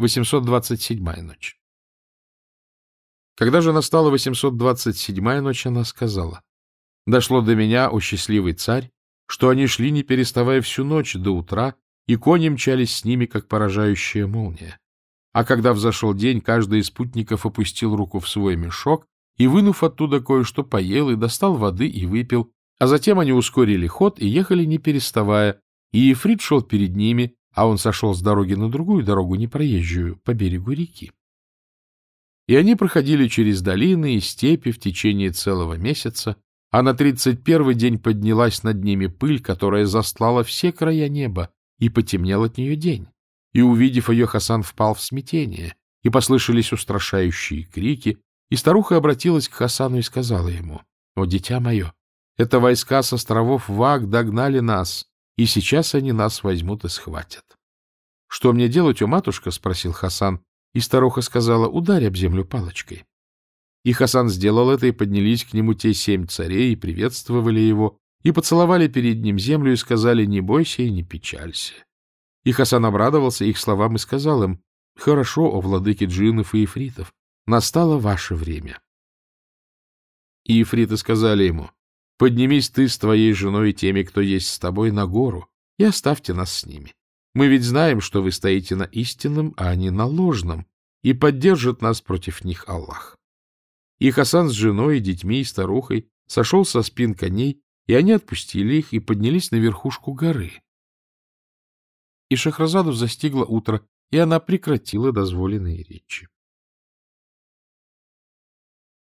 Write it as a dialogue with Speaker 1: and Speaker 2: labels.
Speaker 1: 827-я ночь. Когда же настала 827-я ночь, она сказала, «Дошло до меня, о счастливый царь, что они шли, не переставая всю ночь до утра, и кони мчались с ними, как поражающая молния. А когда взошел день, каждый из спутников опустил руку в свой мешок и, вынув оттуда кое-что, поел и достал воды и выпил, а затем они ускорили ход и ехали не переставая, и Ефрит шел перед ними, а он сошел с дороги на другую дорогу, непроезжую, по берегу реки. И они проходили через долины и степи в течение целого месяца, а на тридцать первый день поднялась над ними пыль, которая застлала все края неба, и потемнел от нее день. И, увидев ее, Хасан впал в смятение, и послышались устрашающие крики, и старуха обратилась к Хасану и сказала ему, «О, дитя мое, это войска с островов Ваг догнали нас, и сейчас они нас возьмут и схватят». «Что мне делать, о матушка?» — спросил Хасан, и старуха сказала, «Ударь об землю палочкой». И Хасан сделал это, и поднялись к нему те семь царей, и приветствовали его, и поцеловали перед ним землю, и сказали, не бойся и не печалься. И Хасан обрадовался их словам и сказал им, «Хорошо, о владыке джиннов и ифритов, настало ваше время». И ифриты сказали ему, «Поднимись ты с твоей женой и теми, кто есть с тобой, на гору, и оставьте нас с ними. Мы ведь знаем, что вы стоите на истинном, а не на ложном, и поддержит нас против них Аллах». И Хасан с женой, детьми и старухой сошел со спин коней, и они отпустили их и поднялись на верхушку горы. И Шахразаду застигло утро, и она прекратила дозволенные речи.